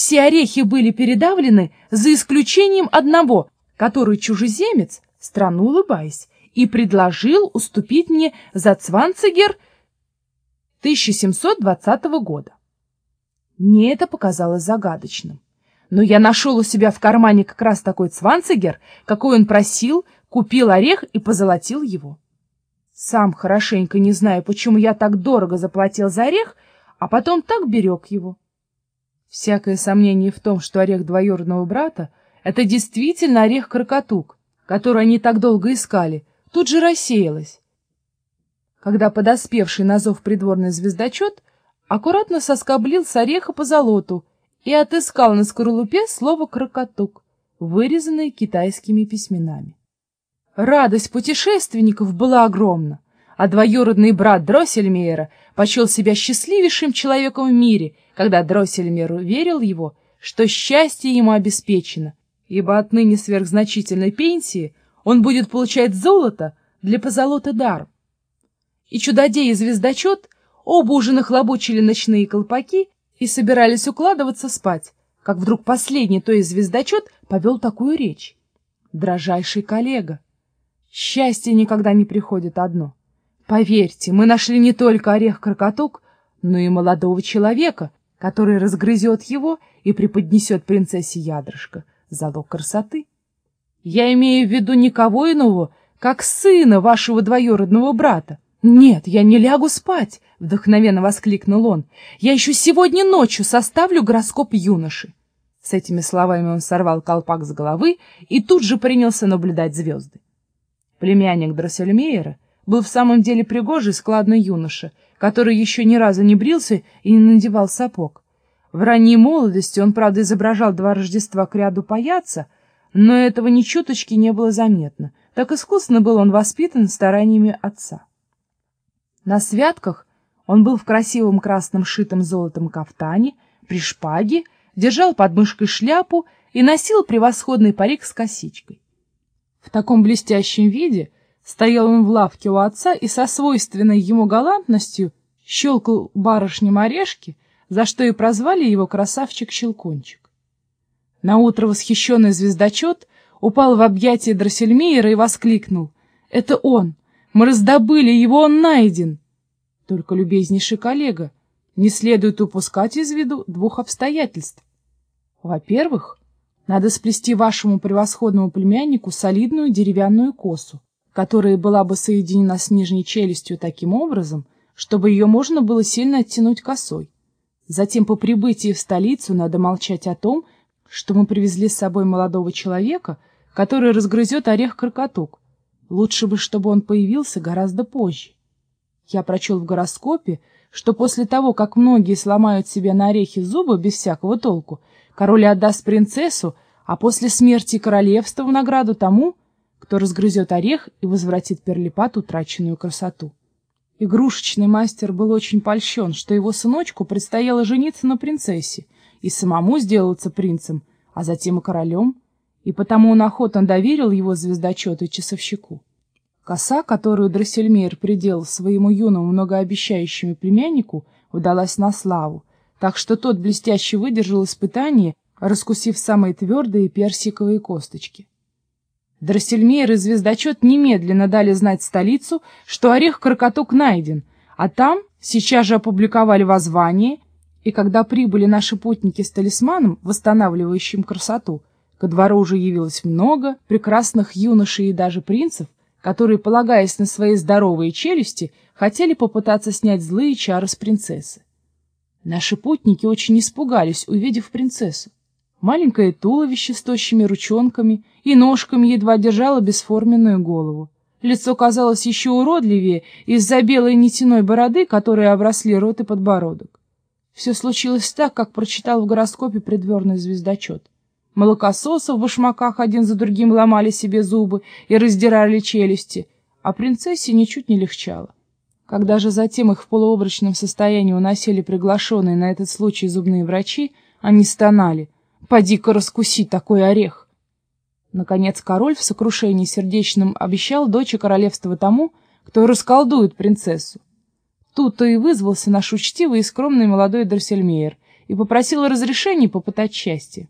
все орехи были передавлены, за исключением одного, который чужеземец, странно улыбаясь, и предложил уступить мне за Цванцигер 1720 года. Мне это показалось загадочным. Но я нашел у себя в кармане как раз такой цванцигер, какой он просил, купил орех и позолотил его. Сам хорошенько не знаю, почему я так дорого заплатил за орех, а потом так берег его. Всякое сомнение в том, что орех двоюродного брата — это действительно орех-крокотук, который они так долго искали, тут же рассеялось. Когда подоспевший на зов придворный звездочет аккуратно соскоблил с ореха по золоту и отыскал на скорлупе слово «крокотук», вырезанное китайскими письменами. Радость путешественников была огромна, а двоюродный брат Дроссельмейера почел себя счастливейшим человеком в мире, когда Дроссельмейер уверил его, что счастье ему обеспечено, ибо отныне сверхзначительной пенсии он будет получать золото для позолоты даром. И чудодей и звездочет оба уже нахлобучили ночные колпаки и собирались укладываться спать, как вдруг последний, то есть звездочет, повел такую речь. «Дрожайший коллега, счастье никогда не приходит одно. Поверьте, мы нашли не только орех-крокотук, но и молодого человека, который разгрызет его и преподнесет принцессе ядрышко, залог красоты. Я имею в виду никого иного, как сына вашего двоюродного брата. Нет, я не лягу спать, — вдохновенно воскликнул он. «Я еще сегодня ночью составлю гороскоп юноши». С этими словами он сорвал колпак с головы и тут же принялся наблюдать звезды. Племянник Дроссельмейера был в самом деле пригожий складный юноша, который еще ни разу не брился и не надевал сапог. В ранней молодости он, правда, изображал два Рождества к ряду паяца, но этого ни чуточки не было заметно. Так искусно был он воспитан стараниями отца. На святках он был в красивом красном шитом золотом кафтане, при шпаге, держал под мышкой шляпу и носил превосходный парик с косичкой. В таком блестящем виде стоял он в лавке у отца и со свойственной ему галантностью щелкал барышням орешки, за что и прозвали его красавчик-щелкунчик. Наутро восхищенный звездочет упал в объятия Дроссельмейера и воскликнул. «Это он! Мы раздобыли его, он найден!» Только, любезнейший коллега, не следует упускать из виду двух обстоятельств. Во-первых, надо сплести вашему превосходному племяннику солидную деревянную косу, которая была бы соединена с нижней челюстью таким образом, чтобы ее можно было сильно оттянуть косой. Затем по прибытии в столицу надо молчать о том, что мы привезли с собой молодого человека, который разгрызет орех-крокотук. Лучше бы, чтобы он появился гораздо позже. Я прочел в гороскопе, что после того, как многие сломают себе на орехи зубы без всякого толку, король отдаст принцессу, а после смерти королевства в награду тому, кто разгрызет орех и возвратит Перлипат утраченную красоту. Игрушечный мастер был очень польщен, что его сыночку предстояло жениться на принцессе и самому сделаться принцем, а затем и королем, и потому он охотно доверил его звездочету и часовщику. Коса, которую Дроссельмейр приделал своему юному многообещающему племяннику, удалась на славу, так что тот блестяще выдержал испытание, раскусив самые твердые персиковые косточки. Дроссельмейр и звездочет немедленно дали знать столицу, что орех-крокотук найден, а там сейчас же опубликовали воззвание, и когда прибыли наши путники с талисманом, восстанавливающим красоту, ко двору уже явилось много прекрасных юношей и даже принцев, которые, полагаясь на свои здоровые челюсти, хотели попытаться снять злые чары с принцессы. Наши путники очень испугались, увидев принцессу. Маленькое туловище с тощими ручонками и ножками едва держало бесформенную голову. Лицо казалось еще уродливее из-за белой нитяной бороды, которой обросли рот и подбородок. Все случилось так, как прочитал в гороскопе придворный звездочет. Молокососы в башмаках один за другим ломали себе зубы и раздирали челюсти, а принцессе ничуть не легчало. Когда же затем их в полуобрачном состоянии уносили приглашенные на этот случай зубные врачи, они стонали. «Поди-ка раскуси такой орех!» Наконец король в сокрушении сердечном обещал дочь королевства тому, кто расколдует принцессу. Тут-то и вызвался наш учтивый и скромный молодой Дроссельмейер, и попросила разрешения попытать счастье.